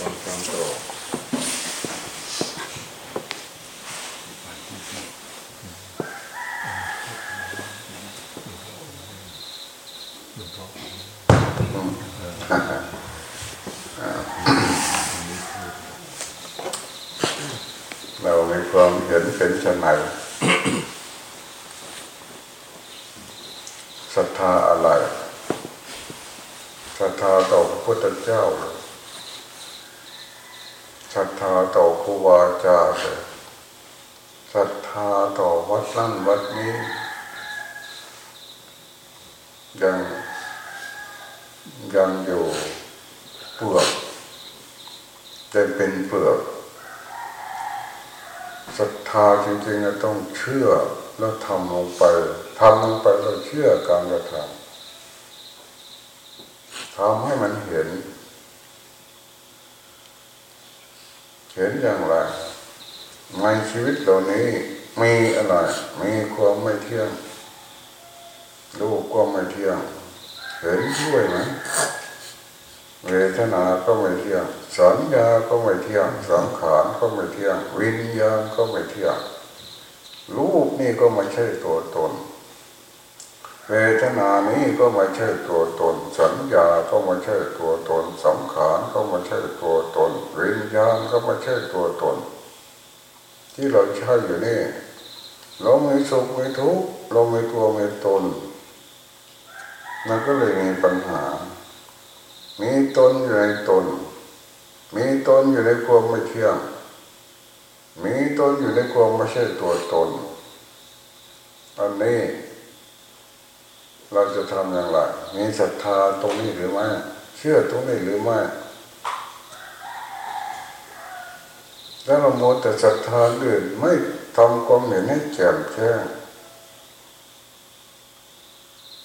ฟังฟังต่อเรามีความเห็นเป็นชนไหนศรัทธาอะไรศรัทธาต่อพระพุทธเจ้าศรัทธาต่อครูบาอาจารย์ศรัทธาต่อวัดนั่นวัดนี้ ยังยังอยู่เปลือกยังเป็นเปลือกศรัทธา จริงต้องเชื่อแล้วทำลงไปทำลงไปเราเชื่อการกระทำทำให้มันเห็น เห็นอย่างไรในชีวิตเหล่านี้มีอะไร มีความไม่เที่ยงรูปก็ไม่เที่ยง เห็นด้วยไหมเวทนา ก็ไม่เที่ยง สัญญา ก็ไม่เที่ยง สังขาร ก็ไม่เที่ยง วิญญาณ ก็ไม่เที่ยง รูปนี่ก็ไม่ใช่ตัวตน เวทนานี้ก็ไม่ใช่ตัวตน สัญญาก็ไม่ใช่ตัวตน สังขารก็ไม่ใช่ตัวตน วิญญาณก็ไม่ใช่ตัวตน ที่เราใช้อยู่นี่ เราไม่สุขไม่ทุกข์เราไม่ตัวไม่ตนมันก็เลยมีปัญหา มีตนอยู่ในตน มีตนอยู่ในความไม่เที่ยง มีตนอยู่ในความไม่ใช่ตัวตน อันนี้ เราจะทำอย่างไร มีศรัทธาตรงนี้หรือไม่ เชื่อตรงนี้หรือไม่ถ้าเราโมแต่ศรัทธาอื่นไม่ทำความเห็นให้แจ่มแจ้ง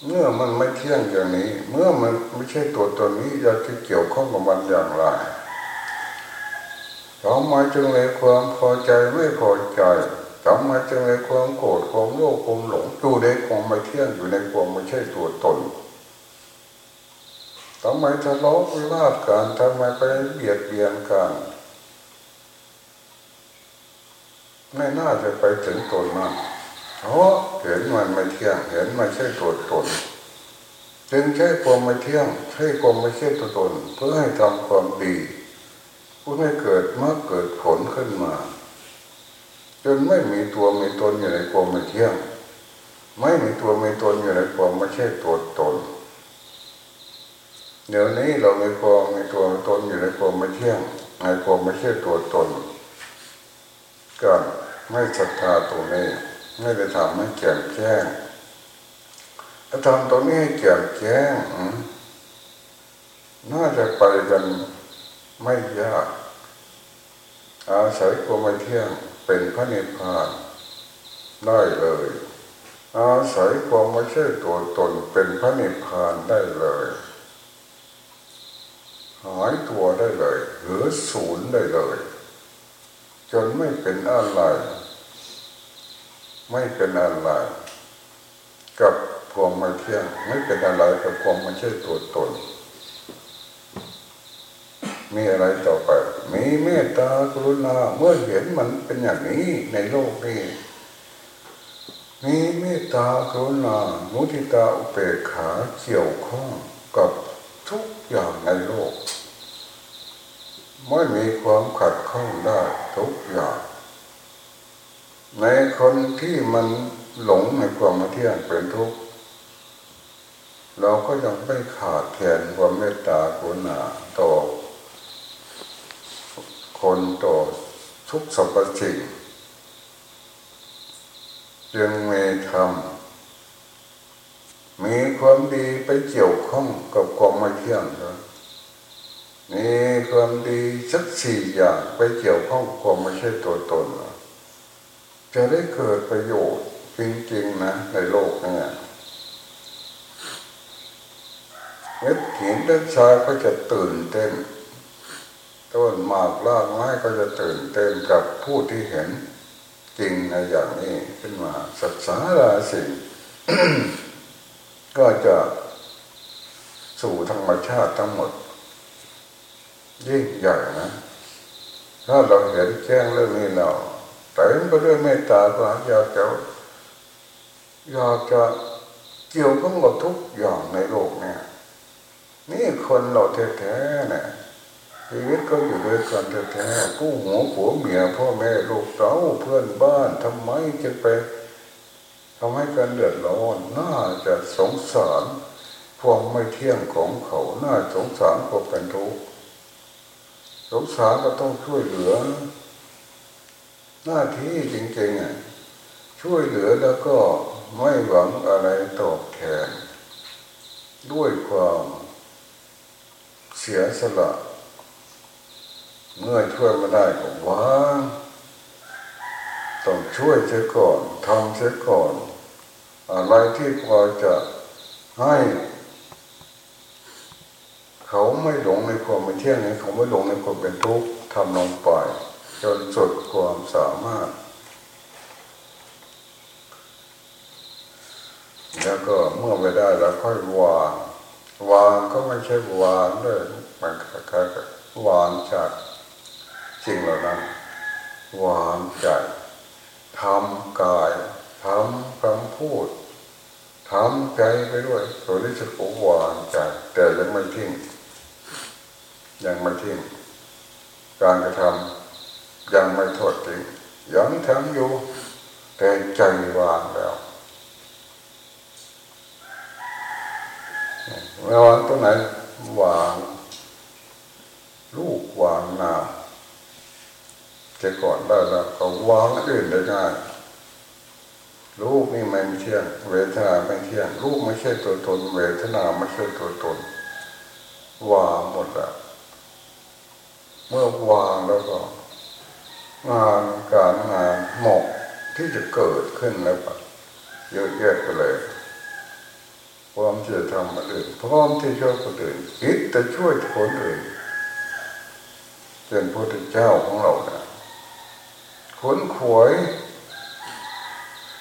เมื่อมันไม่เที่ยงอย่างนี้ เมื่อมันไม่ใช่ตัวตนนี้จะเกี่ยวข้องกับมันอย่างไร ทำไมจึงเลยความพอใจไม่พอใจทำไมจึงเลยความโกรธความโลภความหลงอยู่ในความไม่เที่ยงอยู่ในความไม่ใช่ตัวตนทำไมทะเลาะวิวาทกันทำไมไปเบียดเบียนกันไม่น่าจะไปถึงตนมากเพราะเห็นมันไม่เที่ยง เห็นมันใช่ตัวตนจึงใช้ความไม่เที่ยงใช้ความไม่ใช่ตัวตน เพื่อให้ทำความดี พื่อให้เกิดเมรรคเกิดผลขึ้นมา จนไม่มีตัวมีตนอยู่ในความไม่เที่ยง ไม่มีตัวมีตนอยู่ในความไม่ใช่ตัวตน เดี๋ยวนี้เรามีความมีตัวตนอยู่ในความไม่เที่ยงในความไม่ใช่ตัวตนก็ไม่ศรัทธาตรงนี้ไม่ได้ทำให้แจ่มแจ้งถ้าทำตรงนี้ให้แจ่มแจ้งน่าจะไปกัน ไม่ยาก อาศัยความไม่เที่ยงเป็นพระนิพพานได้เลย อาศัยความไม่ใช่ตัวตนเป็นพระนิพพานได้เลย หายตัวได้เลยหรือศูนย์ได้เลย จนไม่เป็นอะไร ไม่เป็นอะไร กับความไม่เที่ยง ไม่เป็นอะไรกับความไม่ใช่ตัวตน มีอะไรต่อไป มีเมตตากรุณาเมื่อเห็นมันเป็นอย่างนี้ในโลกนี้ มีเมตตากรุณามุทิตาอุเบกขาเกี่ยวข้องกับทุกอย่างในโลก ไม่มีความขัดข้องได้ทุกอย่าง ในคนที่มันหลงในความมาเที่ยงเป็นทุกข์เราก็ยังไม่ขาดแคลนความเมตตากรุณาต่อ คนต่อทุกสรรพสิ่งยังมีธรรมมีความดีไปเกี่ยวข้องกับความไม่เที่ยงนะมีความดีสักสี่อย่างไปเกี่ยวข้องความไม่ใช่ตัวตนนะจะได้เกิดประโยชน์จริงๆนะในโลกนี้เม็ดหินเล็กชายก็จะตื่นเต้น ต้นหมากลากไม้ก็จะตื่นเต้นกับผู้ที่เห็นจริงในอย่างนี้ขึ้นมาศึกษาราสิ่งก็จะสู่ธรรมชาติทั้งหมด ยิ่งใหญ่นะ ถ้าเราเห็นแจ้งเรื่องนี้เราเต็มไปด้วยเมตตาก็อยากจะอยากจะเกี่ยวข้องกับทุกอย่างในโลกเนี่ย นี่คนเราแท้ๆเนี่ย ชีวิตก็อยู่ด้วยกันแท้ๆผู้หัวผัวเมียพ่อแม่ลูกเต้าเพื่อนบ้านทำไมจะไปทำให้กันเดือดร้อนน่าจะสงสารความไม่เที่ยงของเขาน่าสงสารควาเป็นทุกข์สงสารก็ต้องช่วยเหลือ หน้าที่จริงๆอะช่วยเหลือแล้วก็ไม่หวังอะไรตอบแทน ด้วยความเสียสละ เมื่อช่วยไม่ได้ก็วาต้องช่วยเสียก่อนทำเสียก่อน อะไรที่พอจะให้ เขาไม่หลงในความเป็นเที่ยงนี้เขาไม่หลงในความเป็นทุกข์ทำลงไปจนสุดความสามารถ แล้วก็เมื่อไม่ได้แล้วค่อยวาง วางก็ไม่ใช่วางด้วยมันคล้ายๆวางจาก สิ่งเหล่านั้นวางใจทำกายทำคำพูดทำใจไปด้วยตัวนี้จะกูวางใจแต่ยังไม่ทิ้งยังไม่ทิ้งการกระทำยังไม่ทอดทิ้งยังทำอยู่ แต่ใจวางแล้ววางตรงไหนวางลูกวางนา แต่ก่อนได้แล้วก็วางอื่นได้ง่ายลูกนี่ไม่เที่ยง เวทนาไม่เที่ยงลูกไม่ใช่ตัวตน เวทนาไม่ใช่ตัวตนวางหมดแล้วเมื่อวางแล้วก็งานการงานหมกที่จะเกิดขึ้นแล้วก็เยอะแยะไปเลยพร้อมที่จะทำคนอื่นพร้อมที่ช่วยคนอื่นคิดจะช่วยคนอื่นเป็นพระเจ้าของเรานะข นขวย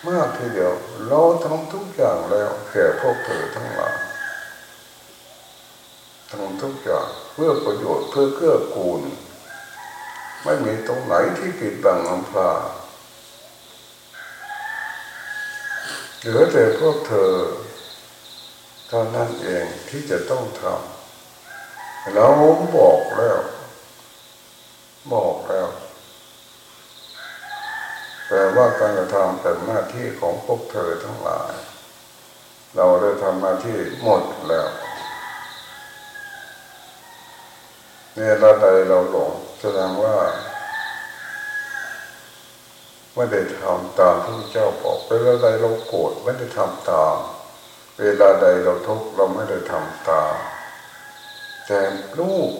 มากทีเดียวเราทำทุกอย่างแล้วแก่พวกเธอทั้งหลายทำทุกอย่างเพื่อประโยชน์เพื่อเกื้อกูล ไม่มีตรงไหนที่ปิดบังอำพรางเหลือแต่พวกเธอเท่านั้นเองที่จะต้องทำเราบอกแล้ว บอกแล้ว แต่ว่าการกระทำเป็นหน้าที่ของพวกเธอทั้งหลาย เราได้ทำหน้าที่หมดแล้วเนี่ยเราใดเราหลงแสดงว่าไม่ได้ทำตามที่เจ้าบอกเวลาใดเราโกรธไม่ได้ทำตาม เวลาใดเราทุกข์เราไม่ได้ทำตามแต่ลูก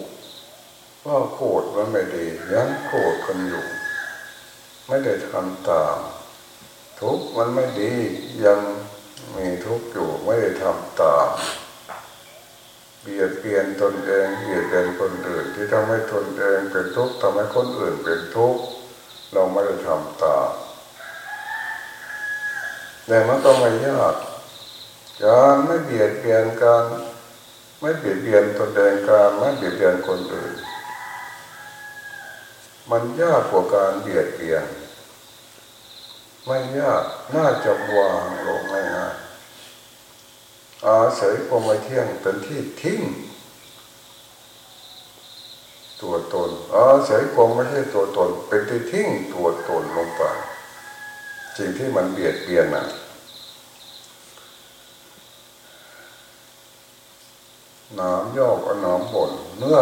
ว่าโกรธมันไม่ดียังโกรธกันอยู่ ไม่ได้ทำตามทุกมันไม่ดียังมีทุกอยู่ไม่ได้ทำตามเบียดเบียนตนเองเบียดเบียนคนอื่นที่ทำให้ตนเองเป็นทุกข์ทำให้คนอื่นเป็นทุกข์เราไม่ได้ทำตามแต่มันก็ไม่ยากการไม่เบียดเบียนการไม่เบียดเบียนตนเองการไม่เบียดเบียนคนอื่น มันยากกว่าการเบียดเบียนไม่ยากน่าจะวางลงง่ายๆอาศัยความไม่เที่ยงเป็นที่ทิ้งตัวตนอาศัยความไม่ใช่ตัวตน เป็นที่ทิ้งตัวตนลงไปสิ่งที่มันเบียดเบียนน่ะน้ำยอกอน้ำบนเนื้อ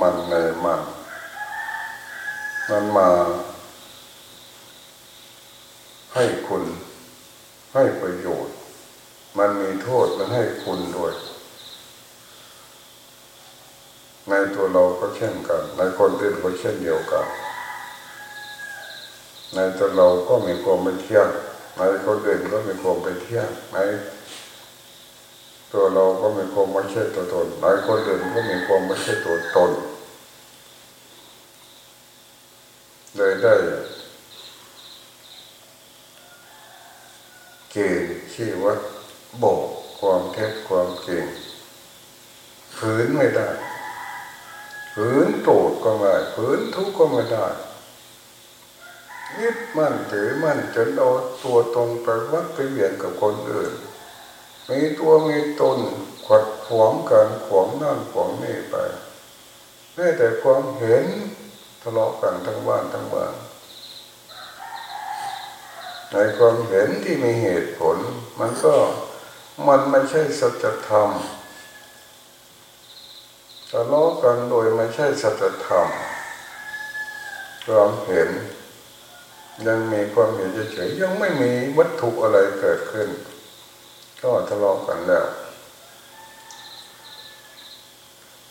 มันในมัน มันมา ให้คุณ ให้ประโยชน์ มันมีโทษมันให้คุณด้วย ในตัวเราก็เช่นกัน ในคนอื่นก็เช่นเดียวกัน ในตัวเราก็มีความเป็นเที่ยงในคนอื่นก็มีความเป็นเที่ยงในตัวเราก็มีความไม่ใช่ตัวตนในคนอื่นก็มีความไม่ใช่ตัวตนเลย ได้เกณฑ์ชื่ว่าบอกความเท็จความจริงฝืนไม่ได้ฝืนโกรธก็ไม่ได้ฝืนทุกข์ก็ไม่ได้ยึดมั่นถือมั่นจนเอาตัวตนไปวัดไปเหวียนกับคนอื่น มีตัวมีตนขวัดขวางกันขวางนั่นขวางนี่ไปแม้แต่ความเห็น ทะเลาะกันทั้งบ้านทั้งเมืองในความเห็นที่มีเหตุผล มันก็มันไม่ใช่สัจธรรมทะเลาะกันโดยไม่ใช่สัจธรรมความเห็น ยังมีความเห็นเฉยๆยังไม่มีวัตถุอะไรเกิดขึ้น ก็ทะเลาะกันแล้ว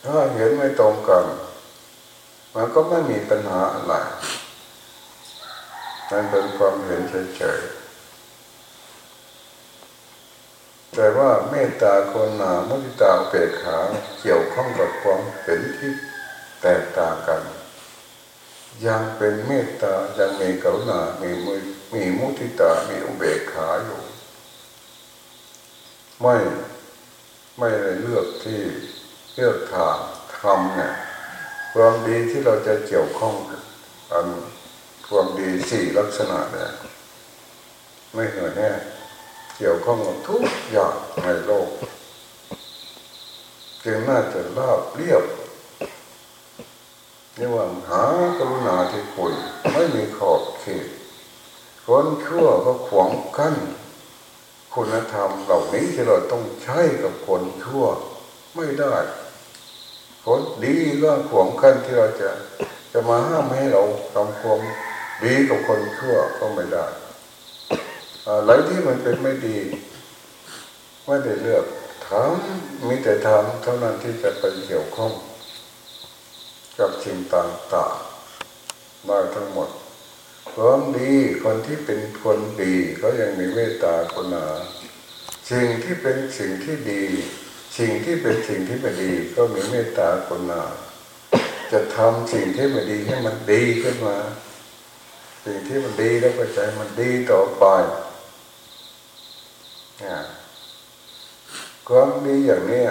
ถ้าเห็นไม่ตรงกัน มันก็ไม่มีปัญหาอะไรมันเป็นความเห็นเฉยๆแต่ว่าเมตตาคนหนามุติตาเปกขาเกี่ยวข้องกับความเห็นที่แตกต่างกัน ยังเป็นเมตตายังมีกรุณามีมือมีมุติตา มีอุเบกขาอยู่ ไม่ไม่ได้เลือกที่เลือกทางทำเนี่ย ความดีที่เราจะเกี่ยวข้องอันความดีสี่ลักษณะเนี่ยไม่เหนื่อยแน่เกี่ยวข้องกับทุกอย่างในโลกจึงน่าจะราบเรียบนี่ว่าหากรุณาที่คุณไม่มีขอบเขตคนชั่วก็ขวางกั้นคุณธรรมเหล่านี้ที่เราต้องใช้กับคนชั่วไม่ได้ คนดีก็ขวงกั้นที่เราจะจะมาห้ามให้เราทำความดีกับคนชั่วก็ไม่ได้อะไรที่มันเป็นไม่ดีไม่ได้เลือกทำมีแต่ทำเท่านั้นที่จะไปเกี่ยวข้อง กับสิ่งต่างๆได้ทั้งหมดความดีคนที่เป็นคนดีเขายังมีเมตตากรุณาสิ่งที่เป็นสิ่งที่ดี สิ่งที่เป็นสิ่งที่ไม่ดีก็มีเมตตากรุณาจะทำสิ่งที่ไม่ดีให้มันดีขึ้นมา สิ่งที่มันดีแล้วก็ใจมันดีต่อไปเนี่ยความดีอย่างนี้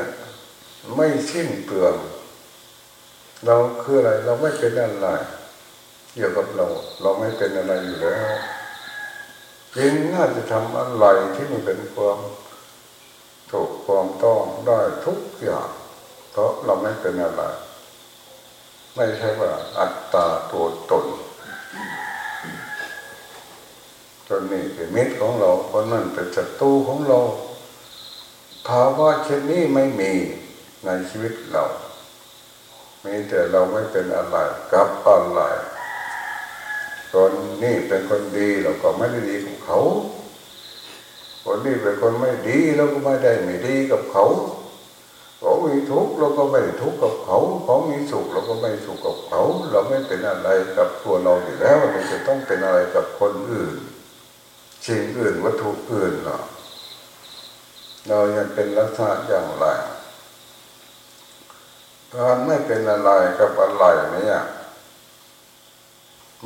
ไม่สิ้นเปลือง เราคืออะไร เราไม่เป็นอะไรเกี่ยวกับเรา เราไม่เป็นอะไรอยู่แล้วยิ่งน่าจะทำอะไรที่มันเป็นความ ถูกความต้องได้ทุกอย่างเพราะเราไม่เป็นอะไร ไม่ใช่ว่าอัตตาตัวตนจนนี่เป็นมิตรของเราเพราะนั่นเป็นศัตรูของเราภาวะเช่นนี้ไม่มีในชีวิตเรามีแต่เราไม่เป็นอะไรกับอะไรคนนี่เป็นคนดีเราก็ไม่ได้ดีกับเขา คนนี้เป็นคนไม่ดีเราก็ไม่ได้ไม่ดีกับเขาเขามีทุกข์เราก็ไม่ทุกข์กับเขา เขามีสุขเราก็ไม่สุขกับเขา เราไม่เป็นอะไรกับตัวเราอยู่แล้วเราจะต้องเป็นอะไรกับคนอื่นสิ่งอื่นวัตถุอื่นเนาะเรายังเป็นลักษณะอย่างไรการไม่เป็นอะไรกับอะไรเนี่ย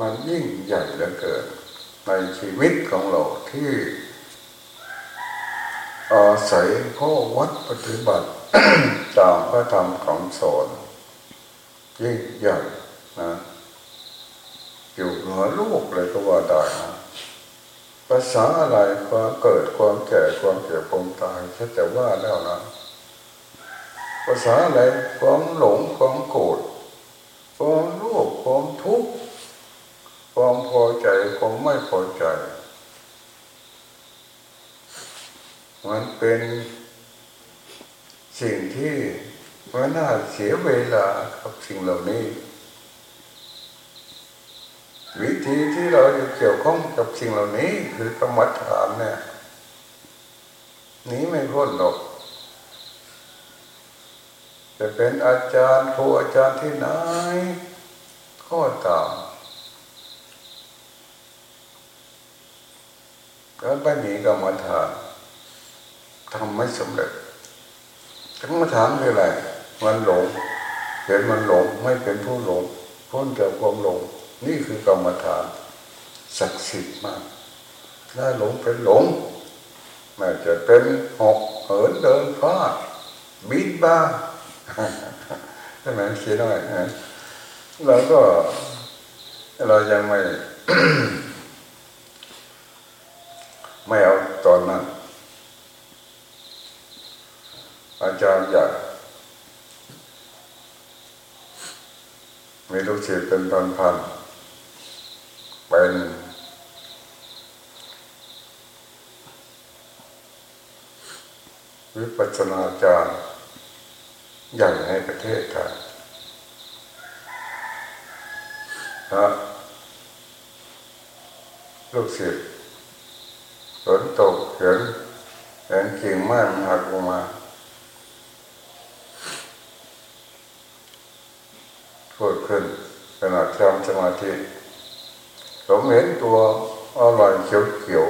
มันยิ่งใหญ่เหลือเกินในชีวิตของเราที่ อาศัยข้อวัดปฏิบัติตามพระธรรมของสอนยิ่งใหญ่นะอยู่เหนือโลกเลยก็ว่าได้นะภาษาอะไรความเกิดความแก่ความเจ็บความตายฉันจะว่าแล้วนะภาษาอะไรความหลงความโกรธความโลภความทุกข์ความพอใจความไม่พอใจ มันเป็นสิ่งที่มันน่าเสียเวลากับสิ่งเหล่านี้ วิธีที่เราจะเกี่ยวข้องกับสิ่งเหล่านี้คือกรรมฐานเนี่ยนี้ไม่พ้นหรอกจะเป็นอาจารย์ครูอาจารย์ที่ไหนก็ตามก็ไม่มีกรรมฐาน ทำไม่สำเร็จกรรมฐานคืออะไร มันหลง เห็นมันหลงไม่เป็นผู้หลงพ้นจากความหลง นี่คือกรรมฐานศักดิ์สิทธิ์มากถ้าหลงเป็นหลงแม้จะเป็นหกเหินเดินฟ้าบินบ้าเอช่ไหมขี้น้อยนะเราก็เรายังไม่เอาตอนนั้น อาจารย์อยาก มีลูกศิษย์เป็นพันๆเป็นวิปัสสนาจารย์ใหญ่ในประเทศไทยนะลูกศิษย์ฝนตกเห็นเห็นกิ่งไม้มันหักมาพูดขึ้นขณะทำสมา ธิผมเห็นตัวอร่อยเขียว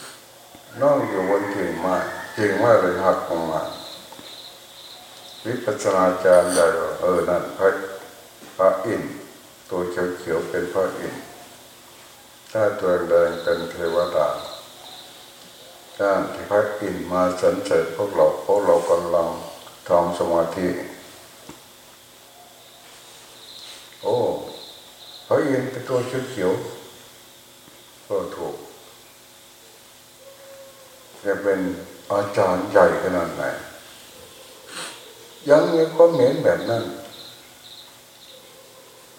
ๆนั่งอยู่บนกิ่งไม้กิ่งไม้เลยหักลงมาวิปัสสนาจารย์ใหญ่เออนั่นพระพระอินตัวเขียวๆเป็นพระอินถ้าตัวแดงเป็นเทวดาถ้าที่พระอินมาสรรเสริญพวกเราพวกเรากำลังทำสมาธิ โอ้ พระอินทร์เป็นตัวเขียวๆก็ถูกจะเป็นอาจารย์ใหญ่ขนาดไหน ยังมีความเห็นแบบนั้น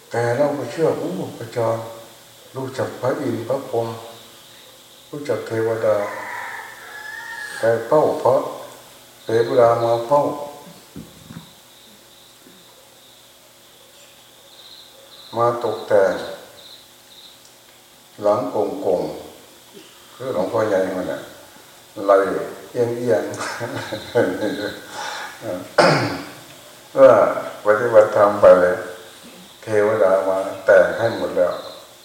แต่เราไปเชื่อผู้อาจารย์รู้จักพระอินทร์พระพรหมรู้จักเทวดา แต่เป้าพระเทวดามาเป้า มาตกแต่งหลังกงกงคือหลวงพ่อใหญ่มันเนี่ยไหลเอียงเอียงเมื่อปฏิบัติธรรมไปเลยเทวดามาแต่งให้หมดแล้ว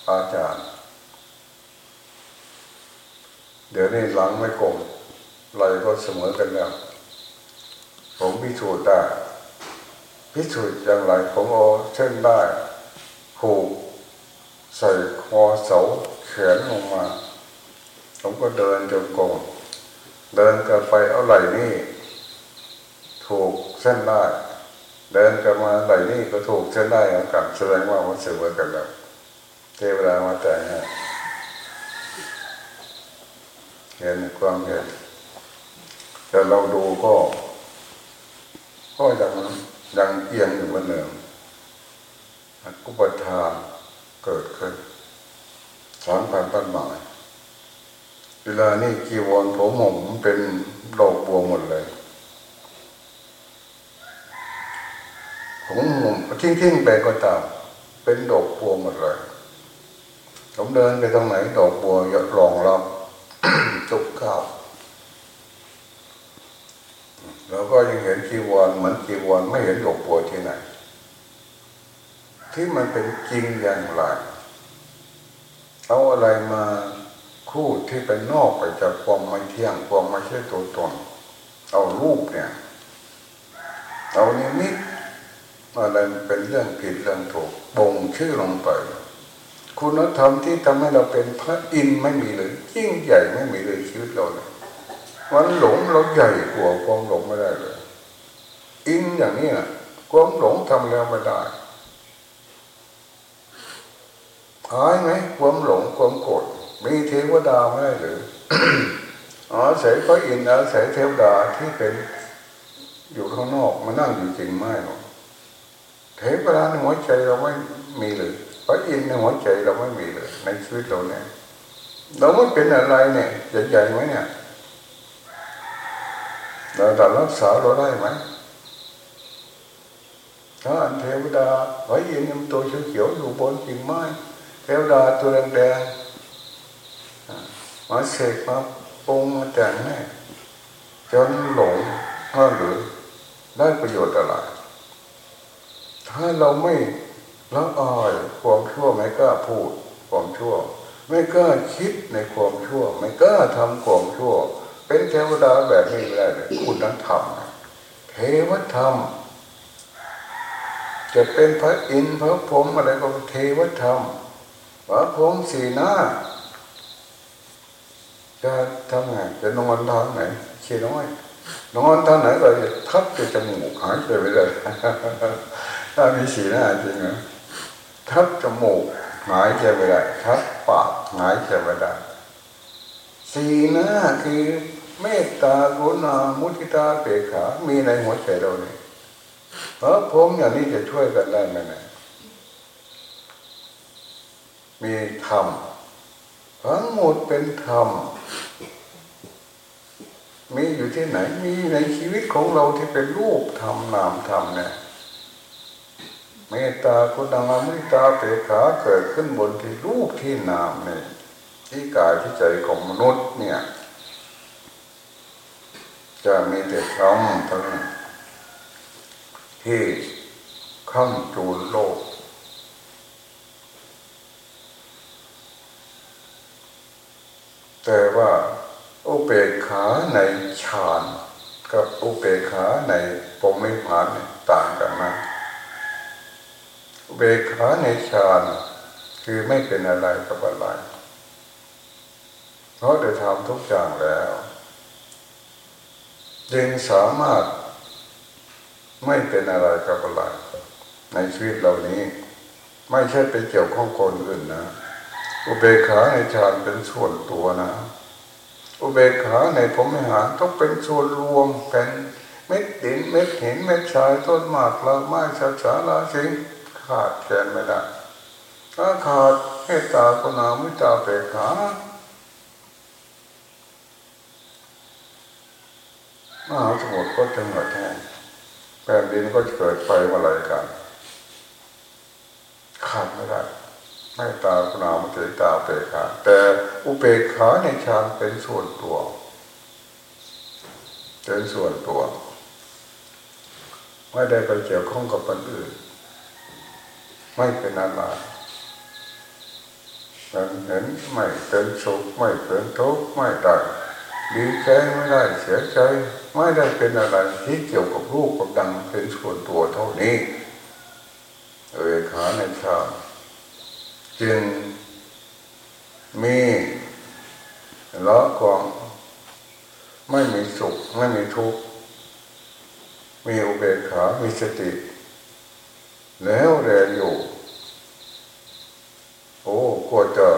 อาจารย์ เดี๋ยวนี้หลังไม่กลมไหลก็เสมอกันแล้ว ผมพิสูจน์ได้พิสูจน์อย่างไรผมเอาเช่นได้ ผูกใส่คอเสาแขนลงมา ผมก็เดินจงกรมเดินกันไปเอาไหล่นี่ ถูกเส้นได้ เดินกันมาไหล่นี่ก็ถูกเส้นได้เหมือนกันแสดงว่ามันเสมอกันแล้วเทวดามาแต่งเห็นความเห็นแต่เราดูก็ ก็ยังยังเอียงอยู่เหมือนเดิม กุปทานเกิดขึ้นสามพันต้นหมายเวลานี่กีวรผมหมเป็นดอกบัวหมดเลยผมหมทิ้งทิ้งไปก็ตามเป็นดอกบัวหมดเลยผมเดินไปตรงไหนดอกบัวยอะรองรับจุกข้าวเราก็ยังเห็นกีวรเหมือนกีวรไม่เห็นดอกบัวที่ไหน ที่มันเป็นจริงอย่างไร เอาอะไรมาคู่ที่เป็นนอกไปจากความไม่เที่ยงความไม่ใช่ตัวตน เอารูปเนี่ย เอานิมิตอะไรเป็นเรื่องผิดเรื่องถูกบ่งชื่อลงไป คุณธรรมที่ทำให้เราเป็นพระอินไม่มีเลยยิ่งใหญ่ไม่มีเลยชีวิตเราเลยมันหลงเราใหญ่กว่าความหลงไม่ได้เลย อินอย่างนี้นะความหลงทำแล้วไม่ได้ หายไหมความหลงความโกรธมีเทวดาไม่ได้หรืออาศัยพระอินทร์อาศัยเทวดาที่เป็นอยู่ข้างนอกมานั่งอยู่จริงไม่หรอกเทวดาในหัวใจเราไม่มีเลยพระอินทร์ในหัวใจเราไม่มีเลย ในชีวิตเราเนี่ย เราไม่เป็นอะไรเนี่ยใหญ่ๆไหมเนี่ยเราจะรักษาเราได้ไหมถ้าเทวดาพระอินทร์ตัวเขียวๆอยู่บนกิ่งไม้ เทวดาตัวแดงๆมาเสกมาปรุงมาแต่งให้จนหลงถ้าหรือได้ประโยชน์อะไร ถ้าเราไม่ละอายความชั่วไม่กล้าพูดความชั่ว ไม่กล้าคิดในความชั่ว ไม่กล้าทำความชั่ว เป็นเทวดาแบบนี้ไม่ได้เลยคุณนั้นทำเทวธรรม จะเป็นพระอินทร์พระพรหมอะไรก็เทวธรรม พระพรหมสีหน้าจะทำไงจะนอนทางไหนเชียน้อยนอนท่าไหนก็ทับจะจมูกหายไปไม่ได้ถ้ามีสีหน้าจริงนะทับจมูกหายใจไม่ได้ทับปากหายใจไม่ได้สีหน้าคือเมตตากรุณามุทิตาเปกขา มีในหัวใจเราเนี่ยเพราะผมอย่างนี้จะช่วยกันได้ไหมเนี่ย มีธรรมทั้งหมดเป็นธรรมมีอยู่ที่ไหน มีในชีวิตของเราที่เป็นรูปธรรมนามธรรมเนี่ยเมตตาคุณธรรมมุตาเปขาเกิดขึ้นบนที่รูปที่นามเนี่ยที่กายที่ใจของมนุษย์เนี่ย จะมีแต่ธรรมทั้งที่ข้ามจูนโลก แต่ว่าอุเบกขาในฌานกับอุเบกขาในปมิพานต่างกันนะอุเบกขาในฌานคือไม่เป็นอะไรกับอะไรเพราะได้ทำทุกอย่างแล้ว จึงสามารถไม่เป็นอะไรกับอะไรในชีวิตเหล่านี้ ไม่ใช่ไปเกี่ยวข้องคนอื่นนะ อุเบกขาในฌานเป็นส่วนตัวนะ อุเบกขาในผมไม่หารต้องเป็นส่วนรวมเป็นเม็ดดินเม็ดหินเม็ดชายต้นหมากละไม้ชาชาลาสิงขาดแคลนไม่ได้ถ้าขาดเมตตากุณามิตาเบกขามหาสมุทรก็จะหมดแห้งแผ่นดินก็เกิดไฟมาลายกันขาดไม่ได้ ไม่ตาคุณามเตตาเปกขาแต่อุเบกขาในฌานเป็นส่วนตัว เป็นส่วนตัว ไม่ได้ไปเกี่ยวข้องกับคนอื่น ไม่เป็นอะไรมันเห็นไม่เป็นสุขไม่เป็นทุกข์ไม่ได้ดีใจไม่ได้เสียใจไม่ได้เป็นอะไรที่เกี่ยวกับรูปกับดังเป็นส่วนตัวเท่านี้เอขาในฌาน จึงมีละความไม่มีสุข ไม่มีทุกข์ มีอุเบกขา มีสติ แล้วแรอยู่ โอ้กว่าจะ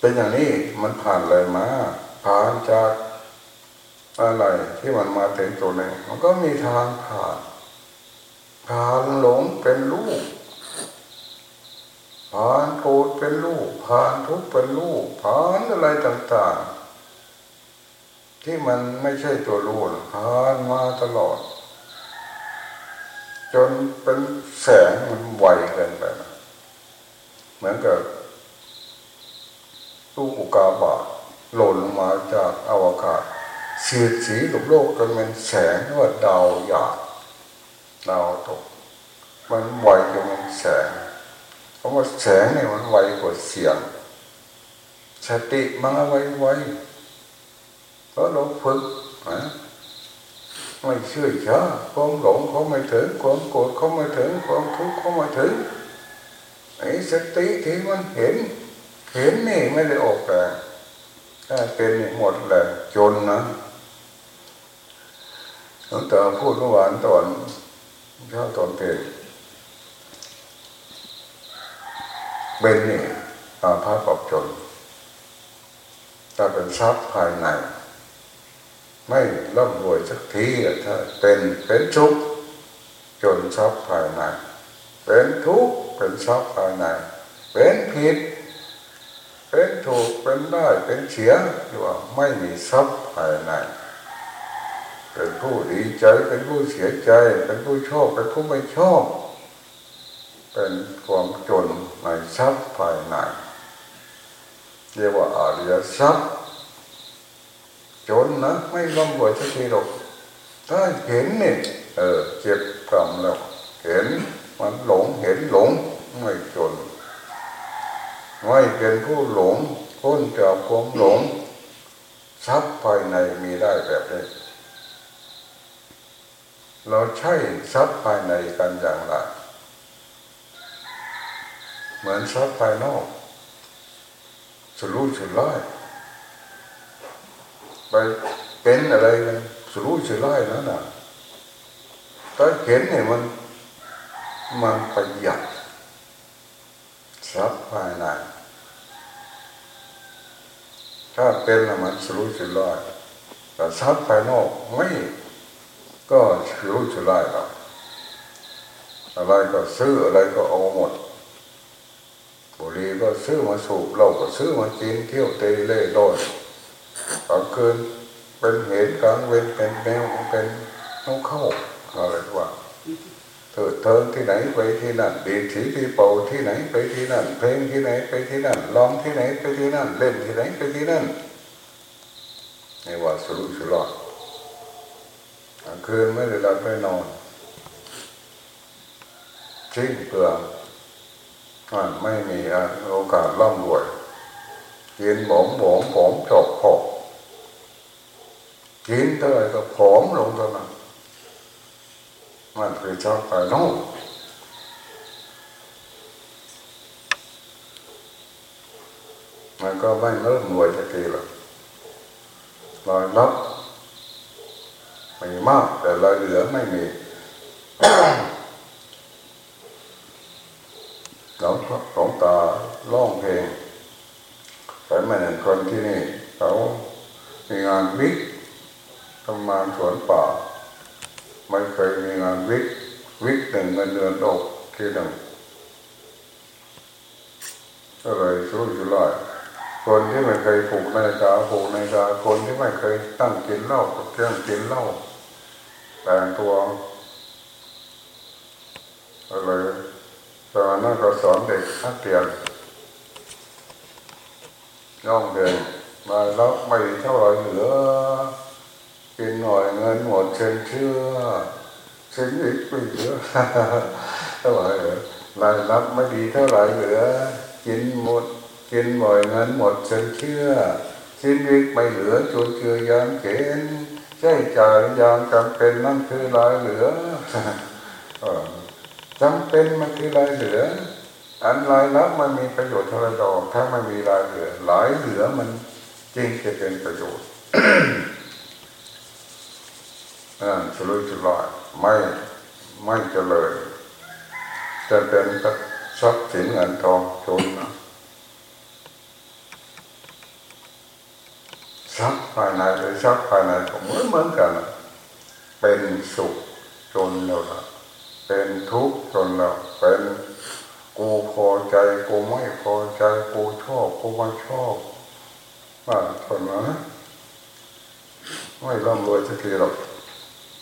เป็นอย่างนี้มันผ่านเลยมา ผ่านจากอะไรที่มันมาถึงตัวนี้มันก็มีทางผ่านผ่านหลงเป็นลูก ผ่านโกรธเป็นลูกผ่านทุกข์เป็นลูกผ่านอะไรต่าง ๆ ที่มันไม่ใช่ตัวรู้ผ่านมาตลอด จนเป็นแสงมันไวเกินไปเหมือนกับลูกอุกาบาตหล่นมาจากอวกาศเสียดสีกับโลกจนเป็นแสงว่าดาวหยาดดาวตก มันไวจนเป็นแสง เพราะว่าแสงเนี่ยมันไวกว่าเสียง สติมาไวไวเพราะเราฝึกนะไม่เชื่อช้าความหลงเขาไม่ถึงความโกรธเขาไม่ถึงความทุกข์เขาไม่ถึงไอ้สติที่มันเห็น เห็นนี่ไม่ได้ออกแต่ถ้าเป็นหมดแหละจนนะหลวงตาพูดเมื่อวานตอนเช้าตอนเพล เป็นนี่อาภาพอบจนถ้าเป็นทรัพย์ภายใน ไม่ร่ำรวยสักทีถ้าเป็นเป็นทุกข์จนทรัพย์ภายใน เป็นทุกข์เป็นทรัพย์ภายใน เป็นผิด เป็นถูกเป็นได้เป็นเสียหรือว่าไม่มีทรัพย์ภายในเป็นผู้ดีใจเป็นผู้เสียใจ เป็นผู้ชอบเป็นผู้ไม่ชอบ เป็นความจนในทรัพย์ภายในเรียกว่าอาริยทรัพย์จนนะไม่ร่ำรวยสักทีหรอกถ้าเห็นเนี่ยเออเจ็บกรรมแล้ว เห็นมันหลงเห็นหลงไม่จนไม่เป็นผู้หลงพ้นจากความหลงทรัพย์ภายในมีได้แบบนี้เราใช้ทรัพย์ภายในกันอย่างไร เหมือนทรัพย์ภายนอกสุรุ่ยสุร่ายไปเป็นอะไรกันสุรู้สุร่ายนั่นน่ะถ้าเห็นเนี่ยมันมันประหยัดทรัพย์ภายในถ้าเป็นมันสรู้สุร่ายแต่ทรัพย์ภายนอกไม่ก็สรู้สุร่ายหรอกอะไรก็ซื้ออะไรก็เอาหมด ก็ซื้อมาสูบเราก็ซื้อมากินเที่ยวเตะเล่ร่อนกลางคืนเป็นเหตุกลางเว้นเป็นแนวเป็นน้องเข้าอะไรว่าเถิดเทิงที่ไหนไปที่นั่นดีสีที่เป่าที่ไหนไปที่นั่น เพลงที่ไหนไปที่นั่นร้องที่ไหนไปที่นั่น เล่นที่ไหนไปที่นั่นนี่ว่าสรุปสุรอดกลางคืนไม่ได้หลับไม่นอนชิ้นเปลือ มันไม่มีโอกาสร่ำรวยกินหมองหมองผอมจบผอมกินเท่าไรก็ผอมลงเท่านั้นมันคือชอบไปนอกมันก็ไม่เริ่มรวยสักทีหรอกรอยรับมีมากแต่รอยเหลือไม่มี หลวงหลวงตาร้องเพลงแต่ไม่เห็นคนที่นี่ เขามีงานวิกทำงานสวนป่า ไม่เคยมีงานวิกวิกหนึ่งเงินเดือนตกที่หนึ่งก็เลยสู้อยู่รอดคนที่ไม่เคยผูกนาฬิกาผูกนาฬิกาคนที่ไม่เคยตั้งกินเหล้าก็เที่ยงกินเหล้าแต่งตัวก็เลย ตอนนั้นก็สอนเด็กนักเรียนย่องเดินมาแล้วไม่เท่าไรเหลือกินหน่อยเงินหมดเชิญเชื่อชีวิตไม่เหลือเท่าไหร่รายรับไม่ดีเท่าไหร่เหลือกินหมดกินหมดเงินหมดเชิญเชื่อชีวิตไม่เหลือจนเชื่อยามเข็นใช้จ่ายยามจำเป็นนั่นคือรายเหลือ จำเป็นมันคือรายเหลือ อันรายรับมันมีประโยชน์ท่าไรดอกถ้าไม่มีรายเหลือหลายเหลือมันจริงจะเป็นประโยชน์นั่นสุรุ่ยสุร่ายไม่ไม่เจริญจะเป็นทรัพย์สินเงินทองจนนะทรัพย์ภายในหรือทรัพย์ภายในก็เหมือนเหมือนกัน เป็นสุขจนแล้วนะ เป็นทุกข์จนแล้วเป็นกูพอใจกูไม่พอใจกูชอบกูไม่ชอบว่าคนนะไม่ร่ำรวยสักทีหรอก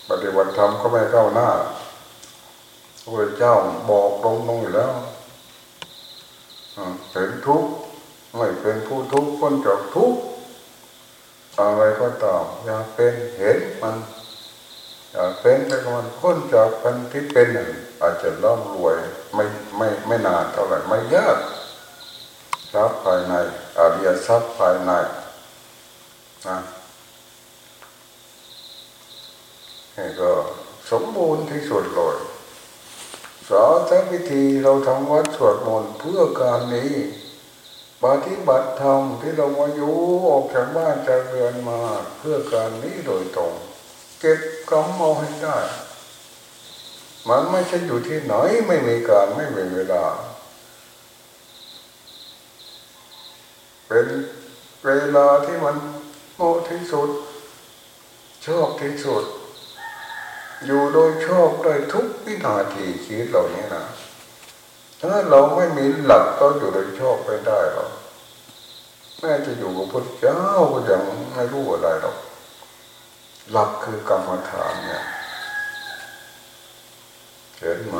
ปฏิบัติธรรมก็ไม่ก้าวหน้าพระเจ้าบอกตรงตรงอยู่แล้วเห็นทุกข์ไม่เป็นผู้ทุกข์พ้นจากทุกข์อะไรก็ตามอยากเป็นเห็นมัน อยากเป็นแต่มันพ้นจากพันที่เป็นอาจจะร่ำรวยไม่ไม่ไม่นานเท่าไหร่ไม่ยากทรัพย์ภายในอริยทรัพย์ภายในนะนี่ก็สมบูรณ์ที่สุดเลยสาธวิธีเราทำวัดสวดมนต์เพื่อการนี้ปฏิบัติธรรมที่เรามาอยู่ออกจากบ้านจากเรือนมาเพื่อการนี้โดยตรง เก็บกำเอาให้ได้ มันไม่ใช่อยู่ที่ไหนไม่มีการไม่มีเวลา เป็นเวลาที่มันโมที่สุดชอบที่สุด อยู่โดยชอบได้ทุกวินาทีชีวิตเรานี้นะถ้าเราไม่มีหลักก็อยู่โดยชอบไม่ได้หรอกแม้จะอยู่กับพระเจ้าก็ยังไม่รู้อะไรหรอก หลักคือกรรมฐานเนี่ยเห็นไหม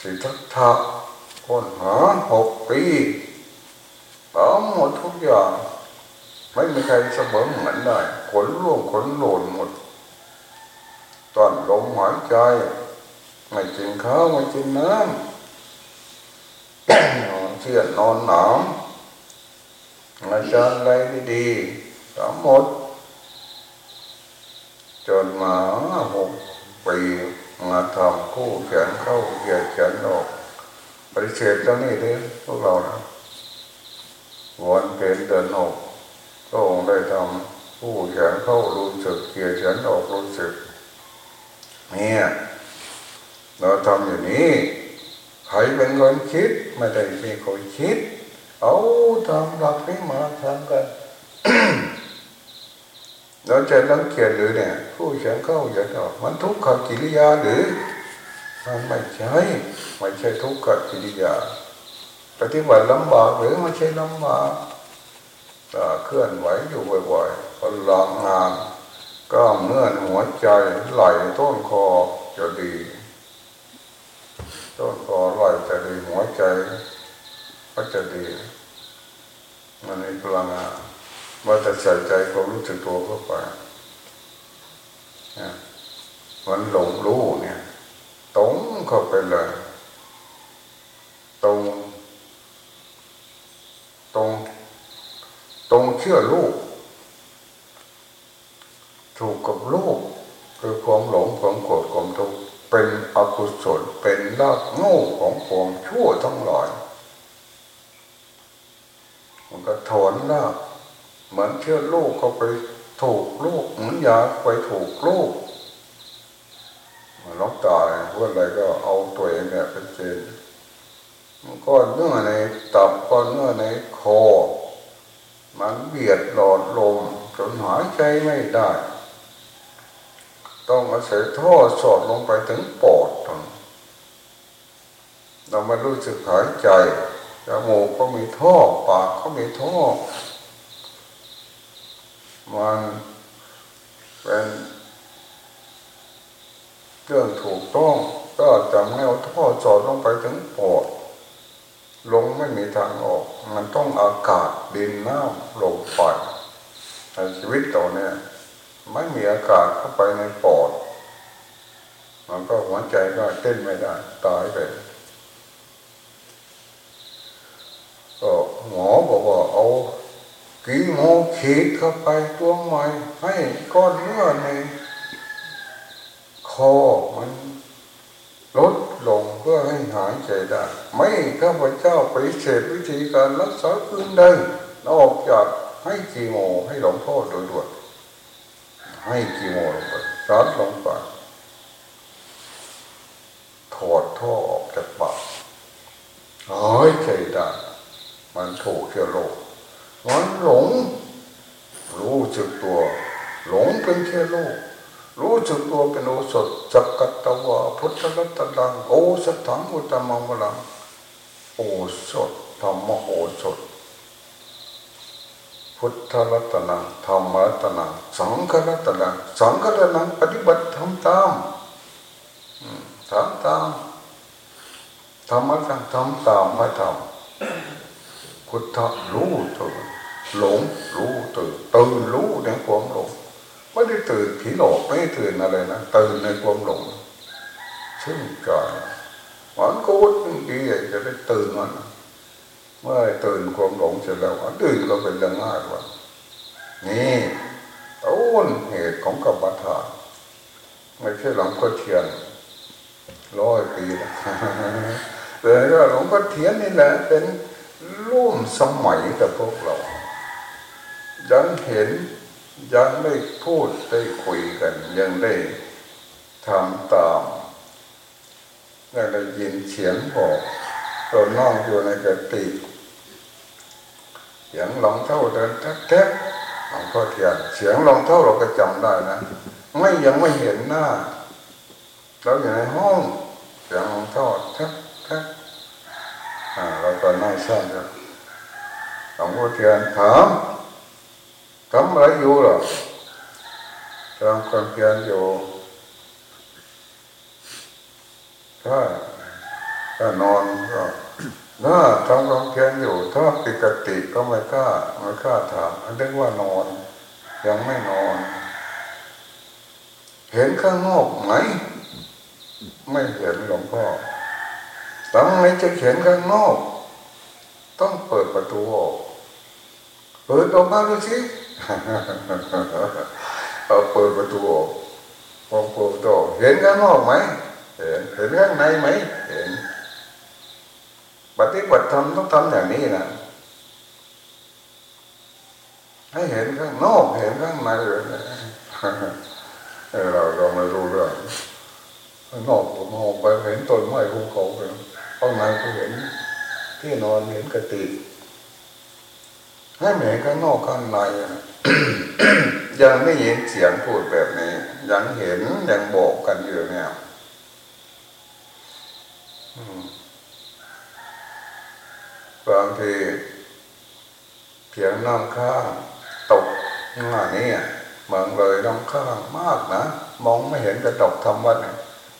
สิทธัตถะคนหาหกปีทำหมดทุกอย่าง ไม่มีใครเสมอเหมือนได้ขนร่วงขนโหลนหมด ตอนลมหายใจ ไม่กินข้าวไม่กินน้ำนอนเชื่อนอนหนาวอาจารย์อะไรดีๆ ทั้งหมด จนมาหกปีมาทำคู่แขนเข้าเหยียดแขนออกปฏิเสธเจ้านี่เลยพวกเรานะวันเพลนเดินออกก็องได้ทำผู้แขนเข้ารู้สึกเกียร์แขนออกรู้สึกเนี่ยเราทำอย่างนี้ใครเป็นคนคิดไม่ได้เป็นคนคิด เอาทำหลักนี้มาทำกัน เราจะรังเกียจหรือเนี่ย ผู้แขนเข้าอย่าออกมันทุกขกิริยาหรือมันไม่ใช่ไม่ใช่ทุกขกิริยาปฏิบัติลำบากหรือไม่ใช่ลำบากเคลื่อนไหวอยู่บ่อยๆพลังงานก็เมื่อหัวใจไหลต้นคอจะดี ต้นคอไหลจะดีหัวใจก็จะดี มันมีพลังงาน ว่าจะใส่ใจความรู้สึกตัวเข้าไปมันหลงรู้เนี่ยตรงเข้าไปเลย ตรง ตรง ตรงเชื่อลูก ถูกกับลูกคือความหลงความโกรธความทุกข์เป็นอกุศลเป็นรากโง่ของความชั่วทั้งหลายมันก็ถอนราก เหมือนเชื่อลูกเขาไปถูกลูกเหมือนยาไปถูกลูกมันล็อกตายพวกอะไรก็เอาตัวเองเนี่ยเป็นเจนมันก็เนื้อในตับก็เนื้อในคอ มันเบียดหลอดลมจนหายใจไม่ได้ ต้องอาศัยท่อสอดลงไปถึงปอดเรามารู้สึกหายใจจมูกก็มีท่อปากก็มีท่อ มันเป็นเรื่องถูกต้อง ก็จำให้เอาท่อสอดลงไปถึงปอดลงไม่มีทางออก มันต้องอากาศดินน้ำลมไฟในชีวิตตัวเนี่ย ไม่มีอากาศเข้าไปในปอด มันก็หัวใจก็เต้นไม่ได้ ตายไปก็หมอบอกว่าเอา กีโมขีดเข้าไปตัวใหม่ ให้ก้อนเนื้อในคอมันลดลงเพื่อให้หายใจได้ ไม่ข้าพเจ้าไปเสดวิธีการรักษาคืนใดนอกจากให้กีโมให้หลงพ่อโดยด่วนให้กีโมลงไปซัดลงไปถอดท่อออกจากปากหายใจได้มันถูกเชื้อโรค มันหลง รู้จึกตัว หลงเป็นเชื้อโรครู้จึกตัวเป็นโอสถจักกัตตวะพุทธรัตตังโอสถังอุตมังวลังโอสถธรรมโอสถ พุทธรัตนังธรรมรัตนังสังฆรัตนังสังฆรัตนังปฏิบัติทำตามทำตามธรรมะทำตามพระธรรมพุทธรู้ตื่น หลงรู้ตื่นตื่นรู้ในความหลงไม่ได้ตื่นผีหลอกไม่ได้ตื่นอะไรนะตื่นในความหลงชื่นใจมันก็วุ่นดีจะได้ตื่นมันเมื่อตื่นความหลงเสร็จแล้วมันตื่นก็เป็นเรื่องง่ายกว่านี่ต้นเหตุของกรรมฐานไม่ใช่หลวงพ่อเทียนร้อยปีแล้วแต่ก็หลวงพ่อเทียนนี่แหละเป็นร่วมสมัยกับพวกเรา ยังเห็นยังได้พูดได้คุยกัน ยังได้ทำตามยังได้ยินเสียงบอกตัวนองอยู่ในกติเสียงลองเท่าเดินแท็กๆหลวงพ่อเทียนเสียงลองเท่าเราก็จำได้นะไม่ยังไม่เห็นหน้าเราอยู่ในห้องเสียงลองเท่าแท็กแท็กเราก็นั่งสั้นครับหลวงพ่อเทียนถาม ทำอะไรอยู่หรอทำความเพียรอยู่ถ้าถ้านอนก็ถ้าทำความเพียรอยู่ ถ้าปกติก็ไม่กล้าไม่กล้าถามเรียกว่านอน ยังไม่นอน เห็นข้างนอกไหม ไม่เห็นหลวงพ่อทำไมจะเขียนข้างนอก ต้องเปิดประตูออก เปิดออกมาดูสิเอาเปิดประตูออกพองเปิดประตูเห็นข้างนอกไหมเห็นเห็นข้างในไหมเห็นปฏิบัติธรรมต้องทำอย่างนี้นะให้เห็นข้างนอกเห็นข้างในเลยเราเราไม่รู้เรื่องข้างนอกผมมองไปเห็นต้นไม้ภูเขาไปข้างในก็เห็นที่นอนเห็นกระติก ให้เห็นข้างนอกข้างในยังไม่เห็นเสียงพูดแบบนี้ ยังเห็นยังบอกกันอยู่เนี่ยบางทีเพียงน้ำข้างตกง่านี้เมืองเลยน้ำข้างมากนะมองไม่เห็นกระดกทำวัด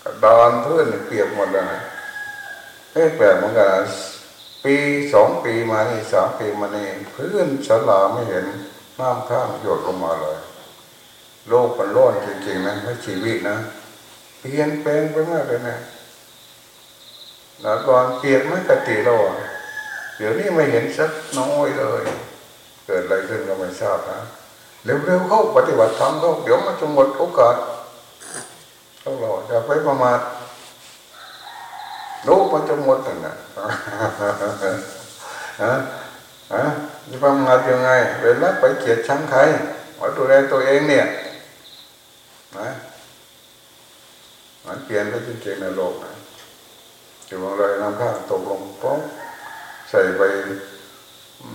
กระดานเพื่อนเปียกหมดเลยเฮ้แปลกเหมือนกัน ปีสองปีมานี่สามปีมานี่พื่อนฉลาไม่เห็นน้ำข้างหยดลงมาเลย โลกมันร้อนจริงๆนะไม่ชีวิตนะเปลี่ยนแปลงไปมากเลยนะแล้วก่อนเปลี่ยนไม่กติเราเดี๋ยวนี้ไม่เห็นสักน้อยเลย เกิดอะไรขึ้นก็ไม่ทราบนะเร็วๆเข้าปฏิบัติธรรมเขาเดี๋ยวมันจะหมดโอกาสต้องรอจะไปประมาท โลกมันจะหมดนะฮะฮะจะประมายังไง เวลาไปเกียดชังใครมาดูแลตัวเองเนี่ยนะมันเปลี่ยนไปจริงๆในโลกนะอยู่บางเลยน้ำข้างตกลงป้องใส่ไป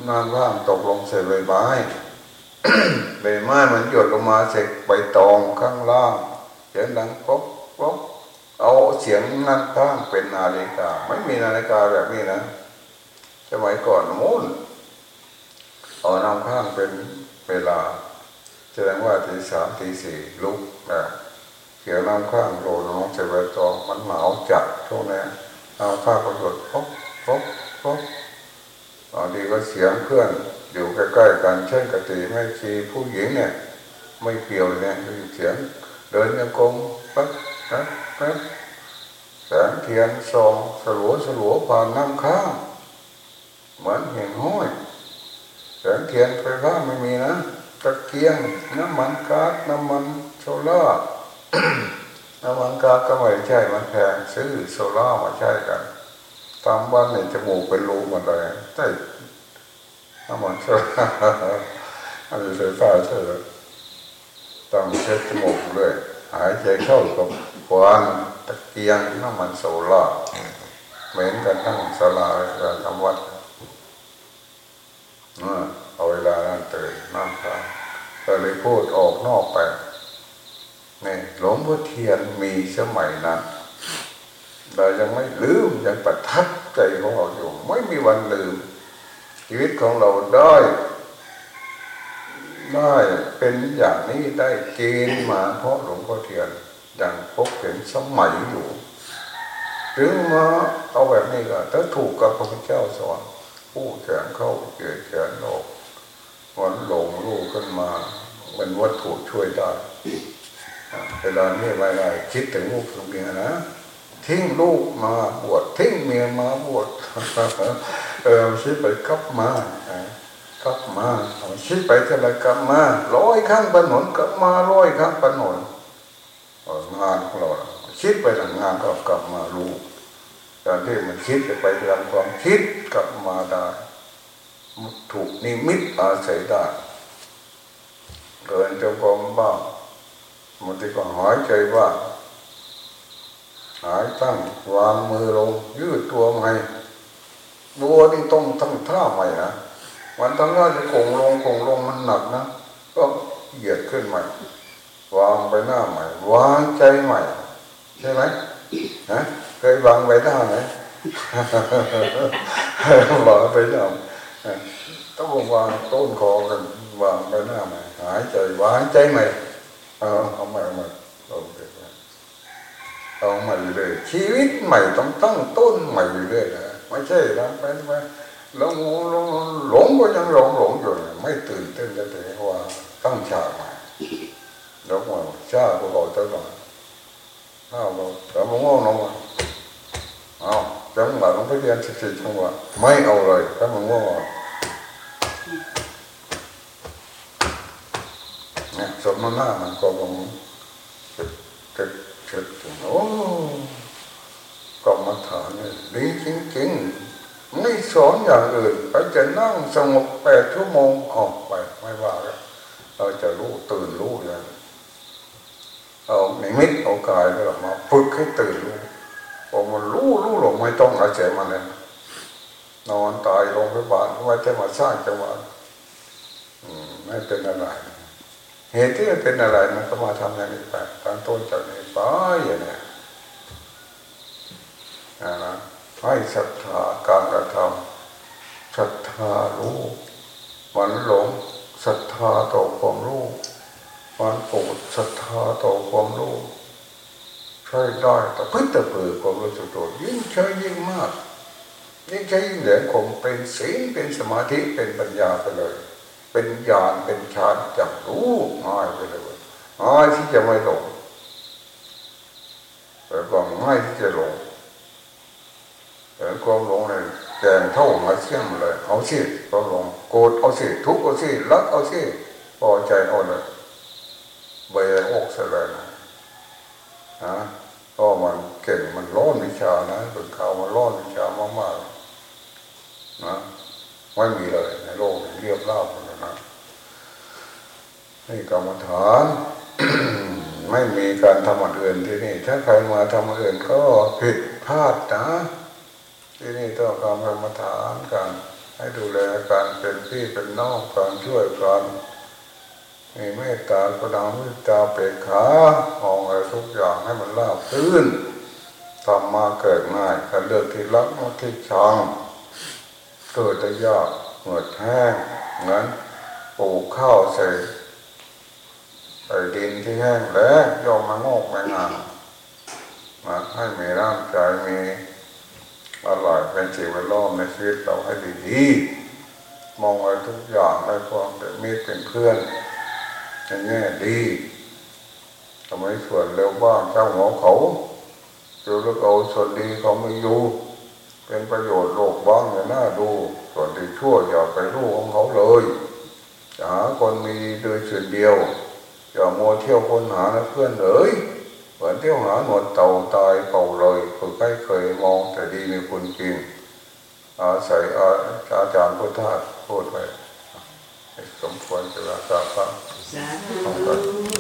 น้ำข้างตกลงใส่ใบไม้ใบไม้มันหยดลงมาเสร็จใบตองข้างล่างเสียงดังป๊อกป๊อก เอาเสียงน้ำข้างเป็นนาฬิกา ไม่มีนาฬิกาแบบนี้นะสมัยก่อนมูนเอาน้ำข้างเป็นเวลาแสดงว่าตีสามตีสี่ลุกนะเขียวน้ำข้างโรยลงใส่ใบตองมันหนาวจัดช่วงนี้น้ำข้างก็หยดป๊อกป๊อกป๊อกบางทีก็เสียงเพื่อนอยู่ใกล้ๆกันเช่นกุฏิแม่ชีผู้หญิงเนี่ย ไม่เกี่ยวเลยเนี่ยเสียง เดินยังกงปั๊บ ปั๊บปั๊บแสงเทียนส่องสลัวสลัวผ่านน้ำข้างเหมือนเห็นห้อยแสงเทียนไฟฟ้าไม่มีนะตะเกียงน้ำมันก๊าซน้ำมันโซล่าน้ำมันก๊าซก็ไม่ใช่มันแพงซื้อโซล่ามาใช้กันตามบ้านในจมูกเป็นรูหมดเลยใช่น้ำมันโซล่าอันนี้ไฟฟ้าใช่เลยต้องเช็ดจมูกเลย หายใจเข้ากับ ควันตะเกียงน้ำมันโซล่าเหมือนกันทั้งสลากาทำวัดเอาเวลานั่นตื่นนั่งฟังก็เลยพูดออกนอกไปนี่หลวงพ่อเทียนมีสมัยนั้นเรายังไม่ลืมยังประทับใจของเราอยู่ ไม่มีวันลืม ชีวิตของเราได้ได้เป็นอย่างนี้ได้เกณฑ์มาเพราะหลวงพ่อเทียน ยังพบเห็นสมัยอยู่ ถึงมาเอาแบบนี้ก็ถ้าถูกกับพระพุทธเจ้าสอนผู้แขนเข้าเกิดแขนออกวันหลงลูกขึ้นมาเป็นวัตถุช่วยได้เวลานี้ไม่ได้คิดถึงลูกถึงเมียนะทิ้งลูกมาบวชทิ้งเมียมาบวชเออชิไปกลับมากลับมาชิไปเท่าไรกลับมาร้อยข้างถนนกลับมาร้อยข้างถนน งานของเราคิดไปทางงานก็กลับมาลูกการที่มันคิดจะไปทางความคิดกลับมาได้ถูกนิมิตอาศัยได้เดินจงกรมบ้างบางทีก็หายใจบ้างหายตั้งวางมือลง ยืดตัวใหม่บัวนี่ต้องทั้งท่าใหม่นะวันทั้งว่าจะคงลงคงลงมันหนักนะก็เหยียดขึ้นใหม่วางไปหน้าใหม่ วางใจใหม่ใช่ไหมฮะเคยวางไปหน้าไหมวางไปหน้าต้องวางต้นคอกันวางไปหน้าใหม่หายใจวางใจใหม่เอาเอาใหม่เอาใหม่โอเคเอาใหม่เลยชีวิตใหม่ต้องตั้งต้นใหม่เรื่อยนะไม่ใช่นะไปไปหลงหลงหลงก็ยังหลงหลงอยู่ไม่ตื่นเต้นแต่ว่าตั้งฉากใหม่ แล้วมาชาก็บอกตั้งหน่อยเอาเราแต่มงงลงมาเอาจังหวะลงไปเรียนสิบสี่จังหวะไม่เอาเลยถ้ามันง่วงเนี่ยสมน้ำหน้ามันก็ลงเจ็ดเจ็ดเจ็ดโอ้กรรมฐานเนี่ยดีจริงๆไม่สอนอย่างอื่นเราจะนั่งสงบแปดชั่วโมงออกไปไม่ว่าแล้วเราจะรู้ตื่นรู้อย่าง เอาในมิตเอากายเรามาฝึกให้ตื่นรู้พอมันรู้รู้หลงไม่ต้องอาศัยมันเลยนอนตายโรงพยาบาลไว้จะมาสร้างจังหวะไม่เป็นอะไร เหตุที่มันเป็นอะไรมันก็มาทำอย่างนี้ไปตั้งต้นจากนี้ไปอย่างเนี้ยนะนะให้ศรัทธาการกระทำศรัทธารู้มันหลงศรัทธาต่อความรู้ มันโกรธศรัทธาต่อความรู้ใช้ได้แต่พึ่งแต่เปือความรู้สึกตัวยิ่งใช้ยิ่งมาก ยิ่งใช้ยิ่งเหลือคงเป็นศีลเป็นสมาธิเป็นปัญญาไปเลย เป็นญาณเป็นฌานจับรู้ง่ายไปเลยง่ายที่จะไม่หลงแต่ก็ง่ายที่จะหลงแต่ความหลงเนี่ยแกงเท่าหาเชี่ยมเลย เอาสิความหลงโกรธเอาสิทุกข์เอาสิรักเอาสิพอใจเอาเลย เบื่อกเสยเลนะนะก็มันเก่งมันร้อนวิชานะเป็นข่าวมันร้อนวิชามากๆนะไม่มีเลยในโลกเรียบราบหมดเลยนะนี่กรรมฐานไม่มีการทำอันอื่นที่นี่ ถ้าใครมาทำอันอื่นก็ผิดพลาดนะ ที่นี่ต้องทำกรรมฐานกัน ให้ดูแลการเป็นพี่เป็นน้องการช่วยกัน มีเมตตากรุณาเมตตาเปกขามองอะไรทุกอย่างให้มันราบรื่นทำมาเกิดง่ายแต่เรื่องที่รักที่ชังเกิดได้ยากเหมือแห้งเหมือนปลูกข้าวใส่ใส่ดินที่แห้งแล้งย่อมมางอกไม่งามมาให้มีร่างกายมีอร่อยเป็นสิ่งแวดล้อมในชีวิตเราให้ดีๆมองอะไรทุกอย่างในความเป็นมิตรเป็นเพื่อน ในแง่ดีทำไมส่วนเร็วบ้างเจ้าหัวเขาดูแล้วเอาส่วนดีเขาไม่อยู่เป็นประโยชน์โลกบ้างอย่าน่าดู ส่วนที่ชั่วอย่าไปรู้ของเขาเลยหาคนมีโดยส่วนเดียวอย่ามัวเที่ยวคนหานะเพื่อนเอ๋ยเหมือนเที่ยวหาหนวดเต่าตายเป่าเลยคือใครเคยมองแต่ดีในคุณจริงอาศัยอาจารย์พุทธาพูดไปสมควรจะรักษา พระสาธุ